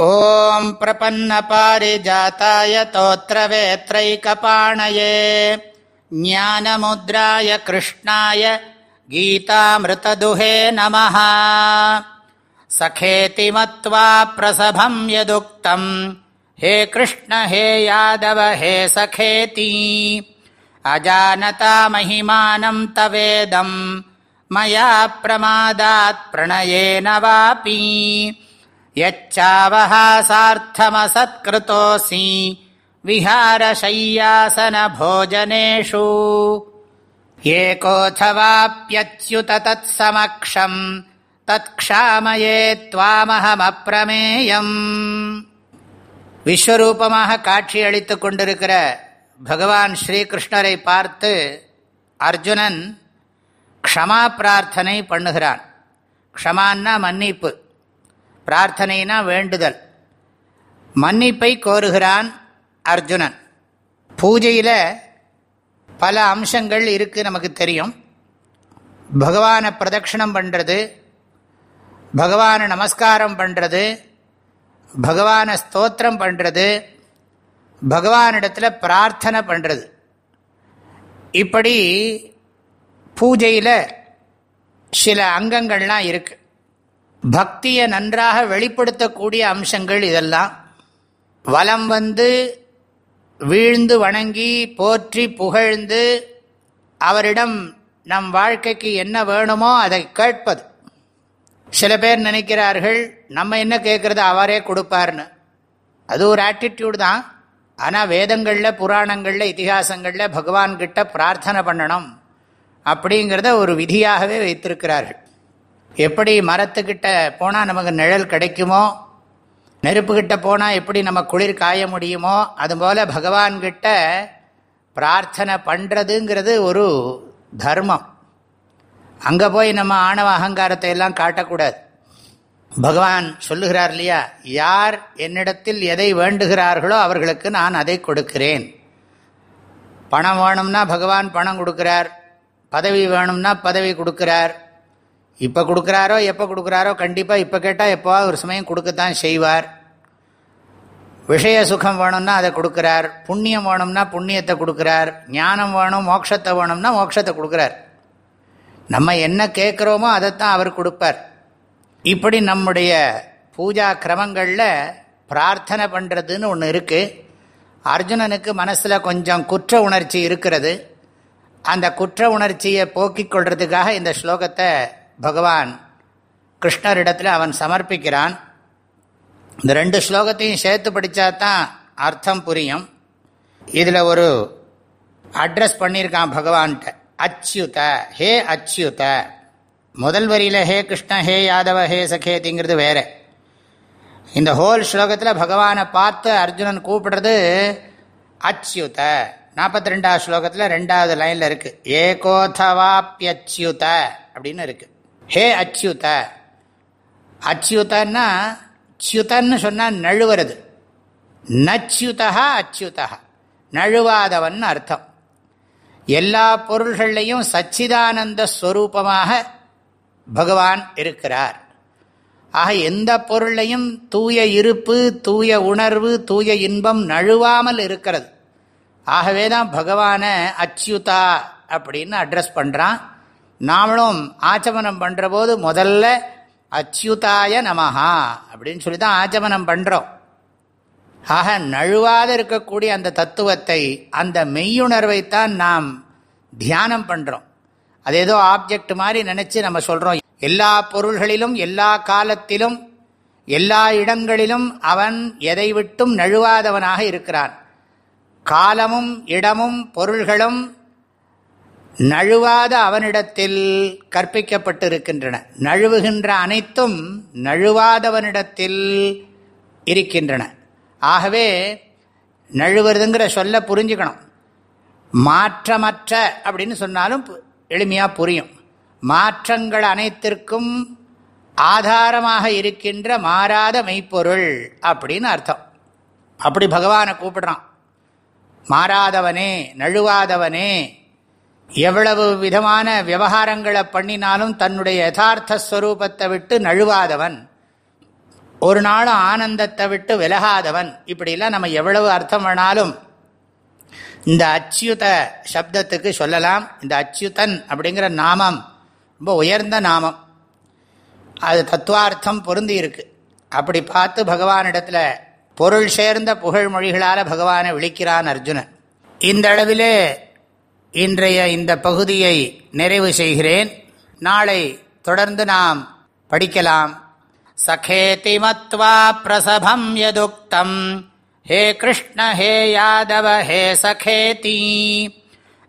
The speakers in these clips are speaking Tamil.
ॐ प्रपन्नपारिजाताय तोत्रवेत्रैकपाणये ज्ञानमुद्राय कृष्णाय गीतामृतदुहे नमः। सखेति मत्वा प्रसभं यदुक्तम् हे कृष्ण हे यादव हे सखेति। अजानता महिमानं तवेदं मया प्रमादात् प्रणयेन वापि यच्चावहासार्थमसत्कृतोऽसि विहारशय्यासनभोजनेषु एकोऽथवाप्यच्युत तत्समक्षम् தத்ஷாமயே துவாமஹமப்பிரமேயம் விஸ்வரூபமாக காட்சி அளித்துக் கொண்டிருக்கிற பகவான் ஸ்ரீகிருஷ்ணரை பார்த்து அர்ஜுனன் க்ஷமா பிரார்த்தனை பண்ணுகிறான் க்ஷமான்னா மன்னிப்பு பிரார்த்தனைனா வேண்டுதல். மன்னிப்பை கோருகிறான் அர்ஜுனன். பூஜையில் பல அம்சங்கள் இருக்குது நமக்கு தெரியும். பகவானை பிரதட்சிணம் பண்ணுறது பகவானை நமஸ்காரம் பண்ணுறது பகவானை ஸ்தோத்திரம் பண்ணுறது பகவானிடத்தில் பிரார்த்தனை பண்ணுறது இப்படி பூஜையில் சில அங்கங்கள்லாம் இருக்குது பக்தியை நன்றாக வெளிப்படுத்தக்கூடிய அம்சங்கள் இதெல்லாம். வலம் வந்து வீழ்ந்து வணங்கி போற்றி புகழ்ந்து அவரிடம் நம் வாழ்க்கைக்கு என்ன வேணுமோ அதை கேட்பது. சில பேர் நினைக்கிறார்கள் நம்ம என்ன கேட்குறது அவரே கொடுப்பார்னு. அது ஒரு ஆட்டிடியூடு தான். ஆனால் வேதங்களில் புராணங்களில் இத்திஹாசங்களில் பகவான்கிட்ட பிரார்த்தனை பண்ணணும் அப்படிங்கிறத ஒரு விதியாகவே வைத்திருக்கிறார்கள். எப்படி மரத்துக்கிட்ட போனால் நமக்கு நிழல் கிடைக்குமோ? நெருப்புக்கிட்ட போனால் எப்படி நம்ம குளிர் காய முடியுமோ? அதுபோல் பகவான்கிட்ட பிரார்த்தனை பண்ணுறதுங்கிறது ஒரு தர்மம். அங்கே போய் நம்ம ஆணவ அகங்காரத்தை எல்லாம் காட்டக்கூடாது. பகவான் சொல்லுகிறார் இல்லையா? யார் என்னிடத்தில் எதை வேண்டுகிறார்களோ அவர்களுக்கு நான் அதை கொடுக்கிறேன். பணம் வேணும்னா பகவான் பணம் கொடுக்கிறார். பதவி வேணும்னா பதவி கொடுக்கிறார். இப்போ கொடுக்குறாரோ எப்போ கொடுக்குறாரோ கண்டிப்பாக இப்போ கேட்டால் எப்போ ஒரு சமயம் கொடுக்கத்தான் செய்வார். விஷய சுகம் வேணும்னா அதை கொடுக்குறார். புண்ணியம் வேணும்னா புண்ணியத்தை கொடுக்குறார். ஞானம் வேணும் மோட்சத்தை வேணும்னா மோட்சத்தை கொடுக்குறார். நம்ம என்ன கேட்குறோமோ அதைத்தான் அவர் கொடுப்பார். இப்படி நம்முடைய பூஜா கிரமங்களில் பிரார்த்தனை பண்ணுறதுன்னு ஒன்று இருக்குது அர்ஜுனனுக்கு மனசில் கொஞ்சம் குற்ற உணர்ச்சி இருக்கிறது. அந்த குற்ற உணர்ச்சியை போக்கிக் கொள்றதுக்காக இந்த ஸ்லோகத்தை பகவான் கிருஷ்ணரிடத்தில் அவன் சமர்ப்பிக்கிறான். இந்த ரெண்டு ஸ்லோகத்தையும் சேர்த்து படித்தா தான் அர்த்தம் புரியும். இதில் ஒரு அட்ரஸ் பண்ணியிருக்கான் பகவான்கிட்ட. அச்சுத ஹே அச்சுத. முதல் வரியில் ஹே கிருஷ்ண ஹே யாதவ ஹே சகேதிங்கிறது வேற. இந்த ஹோல் ஸ்லோகத்தில் பகவானை பார்த்து அர்ஜுனன் கூப்பிடுறது அச்சுத. நாற்பத்தி ரெண்டாவது ஸ்லோகத்தில் ரெண்டாவது லைனில் இருக்குது ஏகோதவாப்பியச்சுத அப்படின்னு இருக்குது ஹே அச்சுத. அச்சுதன்னா ச்சுதன்னு சொன்னால் நழுவுறது. நச்சுதா அச்சுதா நழுவாதவன் அர்த்தம். எல்லா பொருள்கள்லையும் சச்சிதானந்த ஸ்வரூபமாக பகவான் இருக்கிறார். ஆக எந்த பொருளையும் தூய இருப்பு தூய உணர்வு தூய இன்பம் நழுவாமல் இருக்கிறது. ஆகவே தான் பகவானை அச்சுதா அப்படின்னு அட்ரஸ் பண்ணுறான் நாமளும் ஆச்சமனம் பண்ணுற போது முதல்ல அச்சுதாய நமஹா அப்படின்னு சொல்லி தான் ஆச்சமனம் பண்ணுறோம் ஆக நழுவாத இருக்கக்கூடிய அந்த தத்துவத்தை அந்த மெய்யுணர்வைத்தான் நாம் தியானம் பண்ணுறோம் அது ஏதோ ஆப்ஜெக்ட் மாதிரி நினச்சி நம்ம சொல்கிறோம் எல்லா பொருள்களிலும் எல்லா காலத்திலும் எல்லா இடங்களிலும் அவன் எதை விட்டும் நழுவாதவனாக இருக்கிறான். காலமும் இடமும் பொருள்களும் நழுவாத அவனிடத்தில் கற்பிக்கப்பட்டிருக்கின்றன. நழுவுகின்ற அனைத்தும் நழுவாதவனிடத்தில் இருக்கின்றன. ஆகவே நழுவுறதுங்கிற சொல்ல புரிஞ்சுக்கணும். மாற்றமற்ற அப்படின்னு சொன்னாலும் எளிமையாக புரியும். மாற்றங்கள் அனைத்திற்கும் ஆதாரமாக இருக்கின்ற மாறாத மெய்ப்பொருள் அப்படின்னு அர்த்தம். அப்படி பகவானை கூப்பிடுறான். மாறாதவனே நழுவாதவனே எவ்வளவு விதமான விவகாரங்களை பண்ணினாலும் தன்னுடைய யதார்த்த ஸ்வரூபத்தை விட்டு நழுவாதவன். ஒரு நாளும் ஆனந்தத்தை விட்டு விலகாதவன். இப்படிலாம் நம்ம எவ்வளவு அர்த்தம் வேணாலும் இந்த அச்சுத சப்தத்துக்கு சொல்லலாம். இந்த அச்சுதன் அப்படிங்கிற நாமம் ரொம்ப உயர்ந்த நாமம். அது தத்துவார்த்தம் பொருந்தி இருக்கு. அப்படி பார்த்து பகவானிடத்தில் பொருள் சேர்ந்த புகழ் மொழிகளால் பகவானை விழிக்கிறான் அர்ஜுனன். இந்த அளவிலே இன்றைய இந்த பகுதியை நிறைவு செய்கிறேன். நாளை தொடர்ந்து நாம் படிக்கலாம். சகேதி மத்வா பிரசபம் யதுக்தம். ஹே கிருஷ்ண ஹே யாதவ ஹே சகேதி.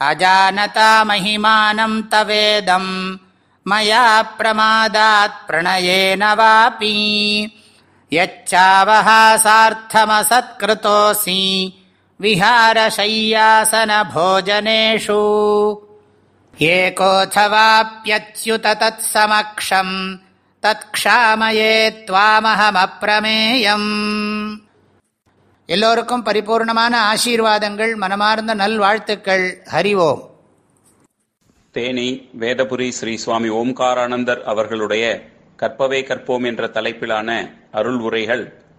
அஜானதா மகிமானம் தவேதம். மயா பிரமாதாத் பிரணயேன வாபி. யச்சாவஹாசார்த்தமசத்கிருதோசி विहारशय्यासनभोजनेषु एकोऽथवाप्यच्युत तत्समक्षम् தத்ஷாமயே துவாமஹமப்ரமேயம் எல்லோருக்கும் பரிபூர்ணமான ஆசீர்வாதங்கள் மனமார்ந்த நல்வாழ்த்துக்கள் ஹரிவோம் தேனி வேதபுரி ஸ்ரீ சுவாமி ஓம்காரானந்தர் அவர்களுடைய கற்பவே கற்போம் என்ற தலைப்பிலான அருள் உரைகள்